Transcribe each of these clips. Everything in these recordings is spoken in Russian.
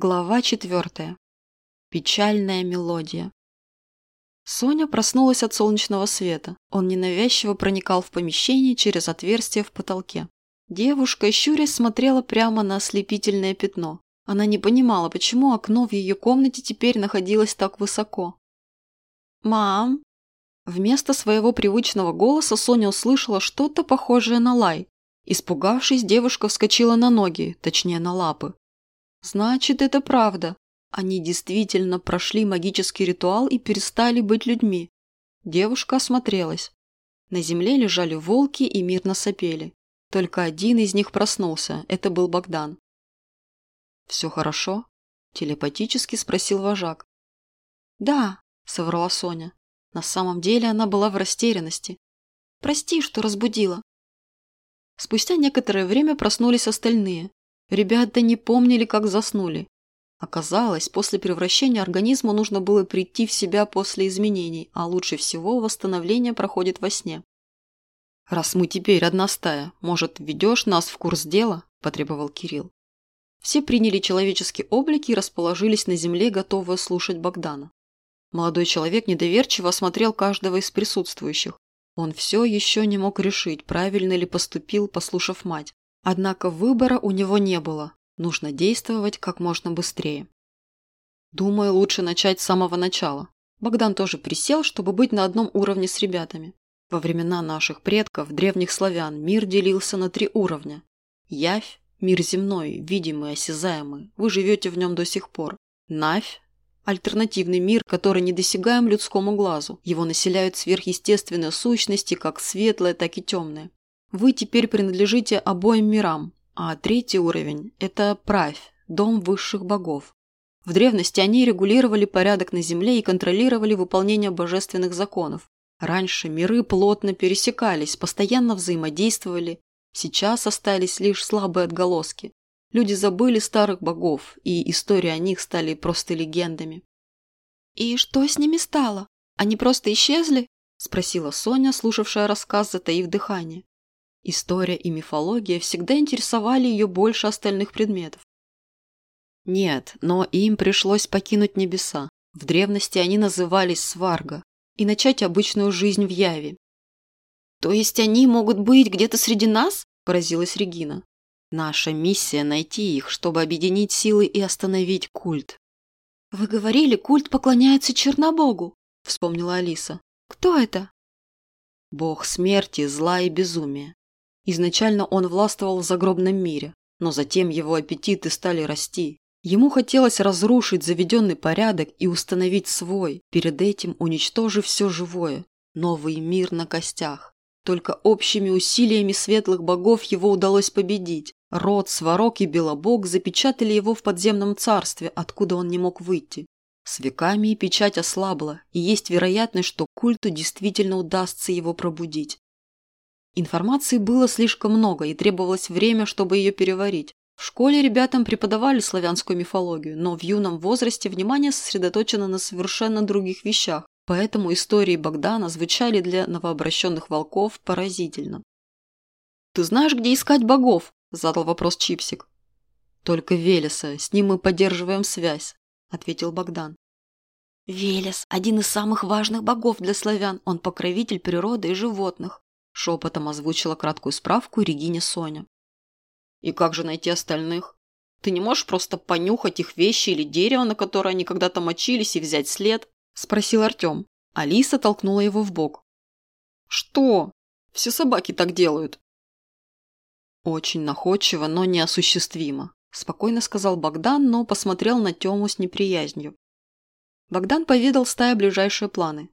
Глава четвертая. Печальная мелодия. Соня проснулась от солнечного света. Он ненавязчиво проникал в помещение через отверстие в потолке. Девушка, щурясь, смотрела прямо на ослепительное пятно. Она не понимала, почему окно в ее комнате теперь находилось так высоко. «Мам!» Вместо своего привычного голоса Соня услышала что-то похожее на лай. Испугавшись, девушка вскочила на ноги, точнее на лапы. Значит, это правда. Они действительно прошли магический ритуал и перестали быть людьми. Девушка осмотрелась. На земле лежали волки и мирно сопели. Только один из них проснулся. Это был Богдан. «Все хорошо?» – телепатически спросил вожак. «Да», – соврала Соня. На самом деле она была в растерянности. «Прости, что разбудила». Спустя некоторое время проснулись остальные. Ребята не помнили, как заснули. Оказалось, после превращения организму нужно было прийти в себя после изменений, а лучше всего восстановление проходит во сне. «Раз мы теперь одна стая, может, введешь нас в курс дела?» – потребовал Кирилл. Все приняли человеческий облик и расположились на земле, готовые слушать Богдана. Молодой человек недоверчиво осмотрел каждого из присутствующих. Он все еще не мог решить, правильно ли поступил, послушав мать. Однако выбора у него не было. Нужно действовать как можно быстрее. Думаю, лучше начать с самого начала. Богдан тоже присел, чтобы быть на одном уровне с ребятами. Во времена наших предков, древних славян, мир делился на три уровня. Явь – мир земной, видимый, осязаемый. Вы живете в нем до сих пор. Навь – альтернативный мир, который недосягаем людскому глазу. Его населяют сверхъестественные сущности, как светлые, так и темные. Вы теперь принадлежите обоим мирам, а третий уровень – это правь, дом высших богов. В древности они регулировали порядок на Земле и контролировали выполнение божественных законов. Раньше миры плотно пересекались, постоянно взаимодействовали. Сейчас остались лишь слабые отголоски. Люди забыли старых богов, и истории о них стали просто легендами. «И что с ними стало? Они просто исчезли?» – спросила Соня, слушавшая рассказ, затаив дыхание. История и мифология всегда интересовали ее больше остальных предметов. Нет, но им пришлось покинуть небеса. В древности они назывались сварга и начать обычную жизнь в Яве. «То есть они могут быть где-то среди нас?» – поразилась Регина. «Наша миссия – найти их, чтобы объединить силы и остановить культ». «Вы говорили, культ поклоняется Чернобогу», – вспомнила Алиса. «Кто это?» «Бог смерти, зла и безумия. Изначально он властвовал в загробном мире, но затем его аппетиты стали расти. Ему хотелось разрушить заведенный порядок и установить свой, перед этим уничтожив все живое. Новый мир на костях. Только общими усилиями светлых богов его удалось победить. Род, Сварог и Белобог запечатали его в подземном царстве, откуда он не мог выйти. С веками печать ослабла, и есть вероятность, что культу действительно удастся его пробудить. Информации было слишком много, и требовалось время, чтобы ее переварить. В школе ребятам преподавали славянскую мифологию, но в юном возрасте внимание сосредоточено на совершенно других вещах, поэтому истории Богдана звучали для новообращенных волков поразительно. «Ты знаешь, где искать богов?» – задал вопрос Чипсик. «Только Велеса, с ним мы поддерживаем связь», – ответил Богдан. «Велес – один из самых важных богов для славян, он покровитель природы и животных. Шепотом озвучила краткую справку Регине Соня. «И как же найти остальных? Ты не можешь просто понюхать их вещи или дерево, на которое они когда-то мочились, и взять след?» – спросил Артем. Алиса толкнула его в бок. «Что? Все собаки так делают». «Очень находчиво, но неосуществимо», – спокойно сказал Богдан, но посмотрел на Тему с неприязнью. Богдан поведал стае ближайшие планы.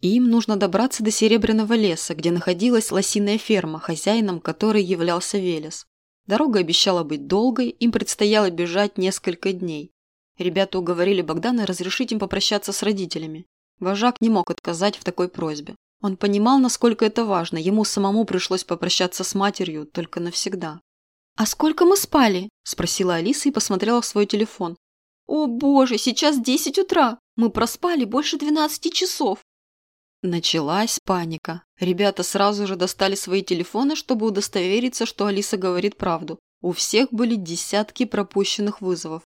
Им нужно добраться до Серебряного леса, где находилась лосиная ферма, хозяином которой являлся Велес. Дорога обещала быть долгой, им предстояло бежать несколько дней. Ребята уговорили Богдана разрешить им попрощаться с родителями. Вожак не мог отказать в такой просьбе. Он понимал, насколько это важно, ему самому пришлось попрощаться с матерью только навсегда. «А сколько мы спали?» – спросила Алиса и посмотрела в свой телефон. «О боже, сейчас десять утра! Мы проспали больше двенадцати часов!» Началась паника. Ребята сразу же достали свои телефоны, чтобы удостовериться, что Алиса говорит правду. У всех были десятки пропущенных вызовов.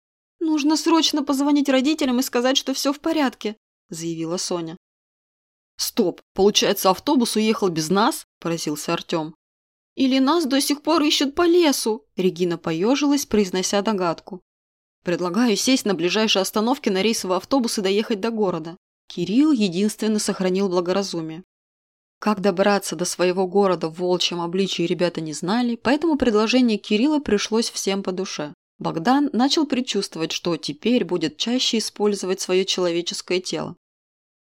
«Нужно срочно позвонить родителям и сказать, что все в порядке», – заявила Соня. «Стоп! Получается, автобус уехал без нас?» – поразился Артем. «Или нас до сих пор ищут по лесу?» – Регина поежилась, произнося догадку. «Предлагаю сесть на ближайшей остановке на рейсовый автобус и доехать до города». Кирилл единственно сохранил благоразумие. Как добраться до своего города в волчьем обличии ребята не знали, поэтому предложение Кирилла пришлось всем по душе. Богдан начал предчувствовать, что теперь будет чаще использовать свое человеческое тело.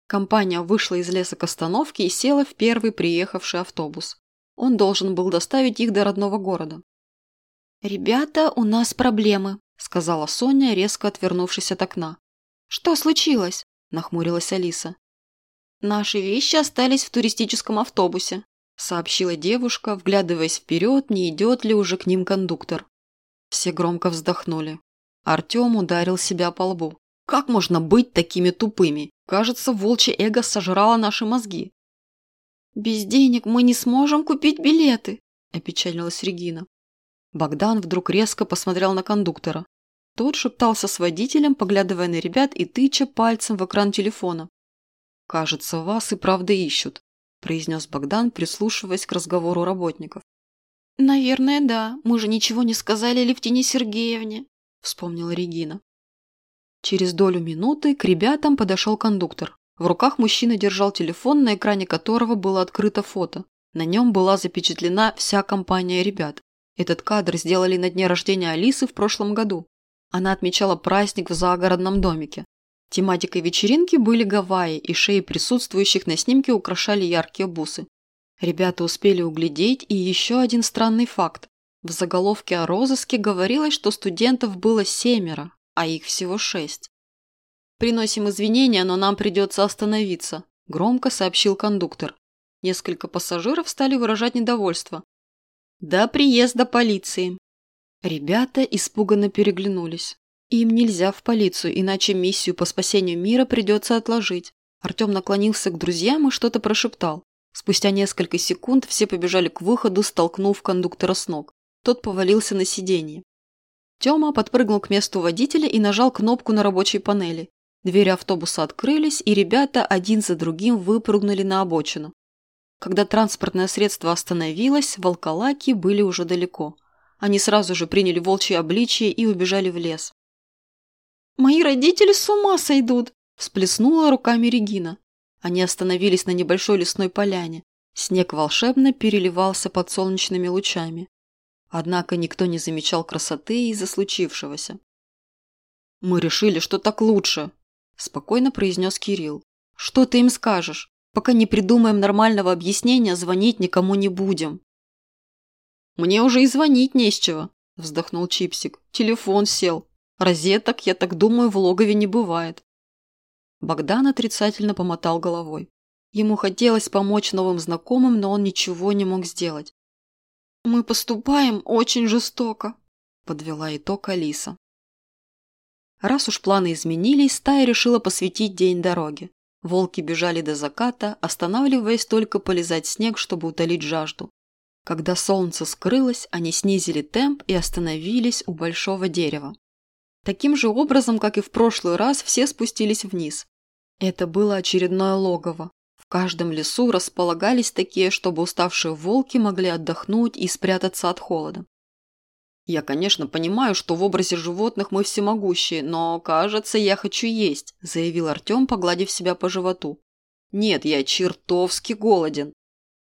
Компания вышла из леса к остановке и села в первый приехавший автобус. Он должен был доставить их до родного города. «Ребята, у нас проблемы», – сказала Соня, резко отвернувшись от окна. «Что случилось?» – нахмурилась Алиса. «Наши вещи остались в туристическом автобусе», – сообщила девушка, вглядываясь вперед, не идет ли уже к ним кондуктор. Все громко вздохнули. Артем ударил себя по лбу. Как можно быть такими тупыми? Кажется, волчье эго сожрало наши мозги. «Без денег мы не сможем купить билеты», – опечалилась Регина. Богдан вдруг резко посмотрел на кондуктора. Тот шептался с водителем, поглядывая на ребят и тыча пальцем в экран телефона. «Кажется, вас и правда ищут», – произнес Богдан, прислушиваясь к разговору работников. «Наверное, да. Мы же ничего не сказали Левтине Сергеевне», – вспомнила Регина. Через долю минуты к ребятам подошел кондуктор. В руках мужчина держал телефон, на экране которого было открыто фото. На нем была запечатлена вся компания ребят. Этот кадр сделали на дне рождения Алисы в прошлом году. Она отмечала праздник в загородном домике. Тематикой вечеринки были Гавайи, и шеи присутствующих на снимке украшали яркие бусы. Ребята успели углядеть и еще один странный факт. В заголовке о розыске говорилось, что студентов было семеро, а их всего шесть. «Приносим извинения, но нам придется остановиться», – громко сообщил кондуктор. Несколько пассажиров стали выражать недовольство. «До приезда полиции». Ребята испуганно переглянулись. Им нельзя в полицию, иначе миссию по спасению мира придется отложить. Артем наклонился к друзьям и что-то прошептал. Спустя несколько секунд все побежали к выходу, столкнув кондуктора с ног. Тот повалился на сиденье. Тёма подпрыгнул к месту водителя и нажал кнопку на рабочей панели. Двери автобуса открылись, и ребята один за другим выпрыгнули на обочину. Когда транспортное средство остановилось, волколаки были уже далеко. Они сразу же приняли волчье обличие и убежали в лес. «Мои родители с ума сойдут!» – всплеснула руками Регина. Они остановились на небольшой лесной поляне. Снег волшебно переливался под солнечными лучами. Однако никто не замечал красоты из-за случившегося. «Мы решили, что так лучше», – спокойно произнес Кирилл. «Что ты им скажешь? Пока не придумаем нормального объяснения, звонить никому не будем». «Мне уже и звонить не с чего», – вздохнул Чипсик. «Телефон сел. Розеток, я так думаю, в логове не бывает. Богдан отрицательно помотал головой. Ему хотелось помочь новым знакомым, но он ничего не мог сделать. «Мы поступаем очень жестоко», – подвела итог Алиса. Раз уж планы изменились, стая решила посвятить день дороге. Волки бежали до заката, останавливаясь только полизать снег, чтобы утолить жажду. Когда солнце скрылось, они снизили темп и остановились у большого дерева. Таким же образом, как и в прошлый раз, все спустились вниз. Это было очередное логово. В каждом лесу располагались такие, чтобы уставшие волки могли отдохнуть и спрятаться от холода. «Я, конечно, понимаю, что в образе животных мы всемогущие, но, кажется, я хочу есть», – заявил Артем, погладив себя по животу. «Нет, я чертовски голоден.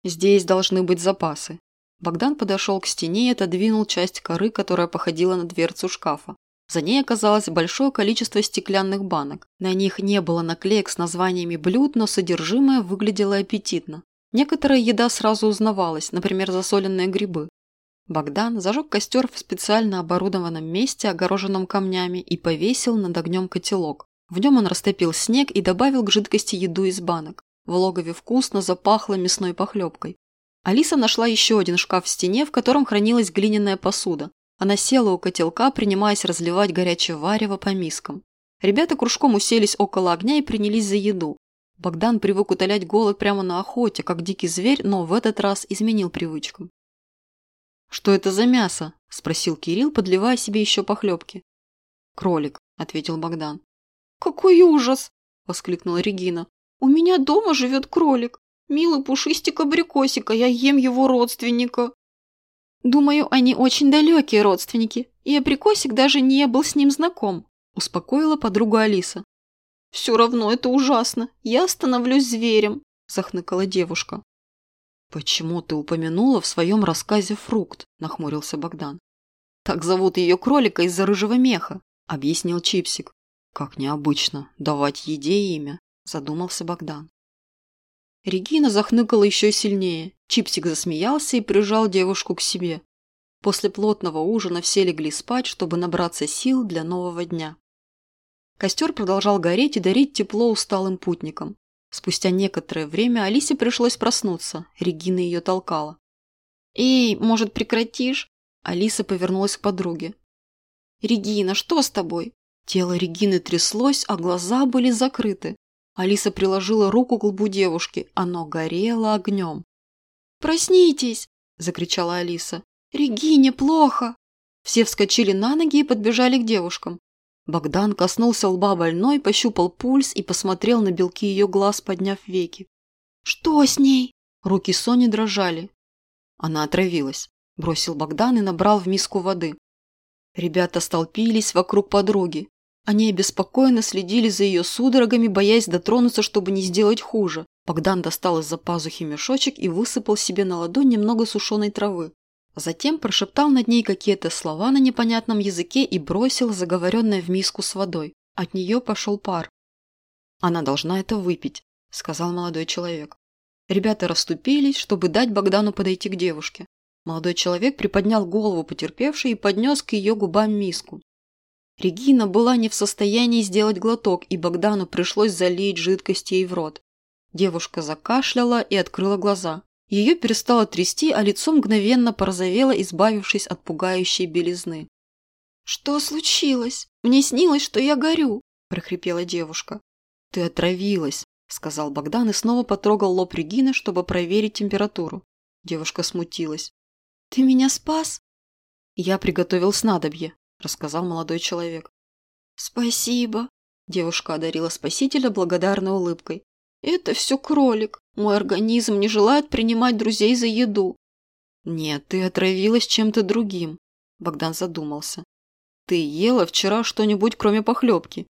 Здесь должны быть запасы». Богдан подошел к стене и отодвинул часть коры, которая походила на дверцу шкафа. За ней оказалось большое количество стеклянных банок. На них не было наклеек с названиями блюд, но содержимое выглядело аппетитно. Некоторая еда сразу узнавалась, например, засоленные грибы. Богдан зажег костер в специально оборудованном месте, огороженном камнями, и повесил над огнем котелок. В нем он растопил снег и добавил к жидкости еду из банок. В логове вкусно запахло мясной похлебкой. Алиса нашла еще один шкаф в стене, в котором хранилась глиняная посуда. Она села у котелка, принимаясь разливать горячее варево по мискам. Ребята кружком уселись около огня и принялись за еду. Богдан привык утолять голод прямо на охоте, как дикий зверь, но в этот раз изменил привычку. «Что это за мясо?» – спросил Кирилл, подливая себе еще похлебки. «Кролик», – ответил Богдан. «Какой ужас!» – воскликнула Регина. «У меня дома живет кролик. Милый пушистик абрикосика, я ем его родственника». «Думаю, они очень далекие родственники, и абрикосик даже не был с ним знаком», – успокоила подругу Алиса. «Все равно это ужасно. Я становлюсь зверем», – захныкала девушка. «Почему ты упомянула в своем рассказе фрукт?» – нахмурился Богдан. «Так зовут ее кролика из-за рыжего меха», – объяснил Чипсик. «Как необычно, давать еде имя», – задумался Богдан. Регина захныкала еще сильнее. Чипсик засмеялся и прижал девушку к себе. После плотного ужина все легли спать, чтобы набраться сил для нового дня. Костер продолжал гореть и дарить тепло усталым путникам. Спустя некоторое время Алисе пришлось проснуться. Регина ее толкала. «Эй, может, прекратишь?» Алиса повернулась к подруге. «Регина, что с тобой?» Тело Регины тряслось, а глаза были закрыты. Алиса приложила руку к лбу девушки. Оно горело огнем. «Проснитесь!» – закричала Алиса. «Регине плохо!» Все вскочили на ноги и подбежали к девушкам. Богдан коснулся лба больной, пощупал пульс и посмотрел на белки ее глаз, подняв веки. «Что с ней?» Руки Сони дрожали. Она отравилась. Бросил Богдан и набрал в миску воды. Ребята столпились вокруг подруги. Они обеспокоенно следили за ее судорогами, боясь дотронуться, чтобы не сделать хуже. Богдан достал из-за пазухи мешочек и высыпал себе на ладонь немного сушеной травы. Затем прошептал над ней какие-то слова на непонятном языке и бросил заговоренное в миску с водой. От нее пошел пар. «Она должна это выпить», – сказал молодой человек. Ребята расступились, чтобы дать Богдану подойти к девушке. Молодой человек приподнял голову потерпевшей и поднес к ее губам миску. Регина была не в состоянии сделать глоток, и Богдану пришлось залить жидкость ей в рот. Девушка закашляла и открыла глаза. Ее перестало трясти, а лицо мгновенно порозовело, избавившись от пугающей белизны. «Что случилось? Мне снилось, что я горю!» – прохрипела девушка. «Ты отравилась», – сказал Богдан и снова потрогал лоб Регины, чтобы проверить температуру. Девушка смутилась. «Ты меня спас?» «Я приготовил снадобье», – рассказал молодой человек. «Спасибо», – девушка одарила спасителя благодарной улыбкой. Это все кролик. Мой организм не желает принимать друзей за еду. Нет, ты отравилась чем-то другим. Богдан задумался. Ты ела вчера что-нибудь, кроме похлебки?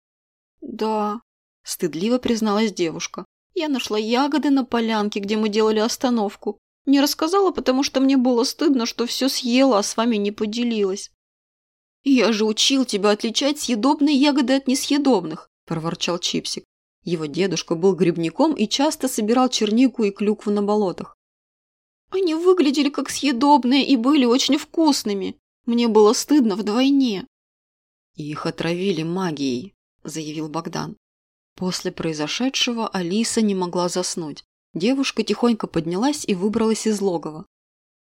Да. Стыдливо призналась девушка. Я нашла ягоды на полянке, где мы делали остановку. Не рассказала, потому что мне было стыдно, что все съела, а с вами не поделилась. «Я же учил тебя отличать съедобные ягоды от несъедобных», – проворчал Чипсик. Его дедушка был грибником и часто собирал чернику и клюкву на болотах. Они выглядели как съедобные и были очень вкусными. Мне было стыдно вдвойне. Их отравили магией, заявил Богдан. После произошедшего Алиса не могла заснуть. Девушка тихонько поднялась и выбралась из логова.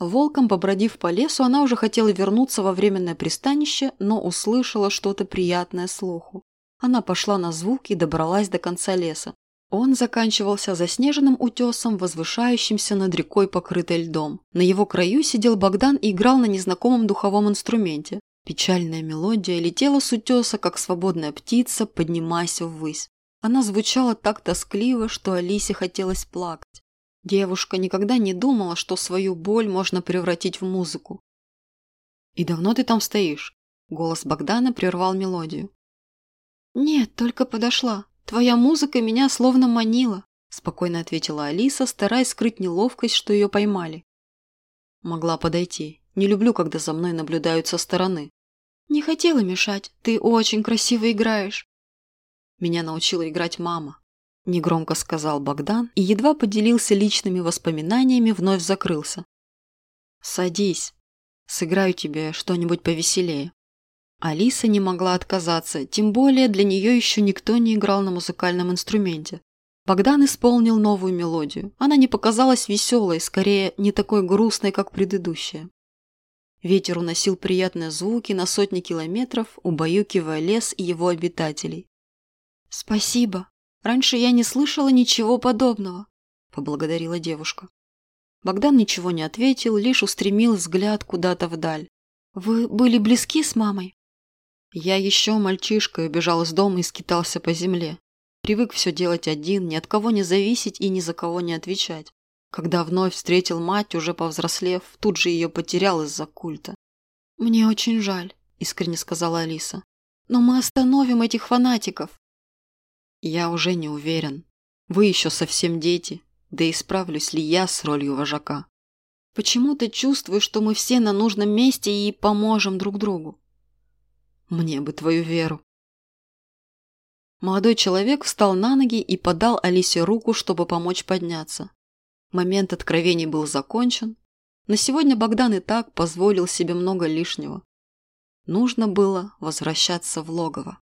Волком побродив по лесу, она уже хотела вернуться во временное пристанище, но услышала что-то приятное слуху. Она пошла на звук и добралась до конца леса. Он заканчивался заснеженным утесом, возвышающимся над рекой, покрытой льдом. На его краю сидел Богдан и играл на незнакомом духовом инструменте. Печальная мелодия летела с утеса, как свободная птица, поднимаясь ввысь. Она звучала так тоскливо, что Алисе хотелось плакать. Девушка никогда не думала, что свою боль можно превратить в музыку. «И давно ты там стоишь?» Голос Богдана прервал мелодию. «Нет, только подошла. Твоя музыка меня словно манила», – спокойно ответила Алиса, стараясь скрыть неловкость, что ее поймали. Могла подойти. Не люблю, когда за мной наблюдают со стороны. «Не хотела мешать. Ты очень красиво играешь». Меня научила играть мама. Негромко сказал Богдан и едва поделился личными воспоминаниями, вновь закрылся. «Садись. Сыграю тебе что-нибудь повеселее». Алиса не могла отказаться, тем более для нее еще никто не играл на музыкальном инструменте. Богдан исполнил новую мелодию. Она не показалась веселой, скорее не такой грустной, как предыдущая. Ветер уносил приятные звуки на сотни километров, убаюкивая лес и его обитателей. «Спасибо. Раньше я не слышала ничего подобного», – поблагодарила девушка. Богдан ничего не ответил, лишь устремил взгляд куда-то вдаль. «Вы были близки с мамой?» Я еще мальчишкой убежал из дома и скитался по земле. Привык все делать один, ни от кого не зависеть и ни за кого не отвечать. Когда вновь встретил мать, уже повзрослев, тут же ее потерял из-за культа. «Мне очень жаль», – искренне сказала Алиса. «Но мы остановим этих фанатиков». «Я уже не уверен. Вы еще совсем дети. Да и справлюсь ли я с ролью вожака?» «Почему-то чувствую, что мы все на нужном месте и поможем друг другу». «Мне бы твою веру», Молодой человек встал на ноги и подал Алисе руку, чтобы помочь подняться. Момент откровений был закончен. На сегодня Богдан и так позволил себе много лишнего. Нужно было возвращаться в логово.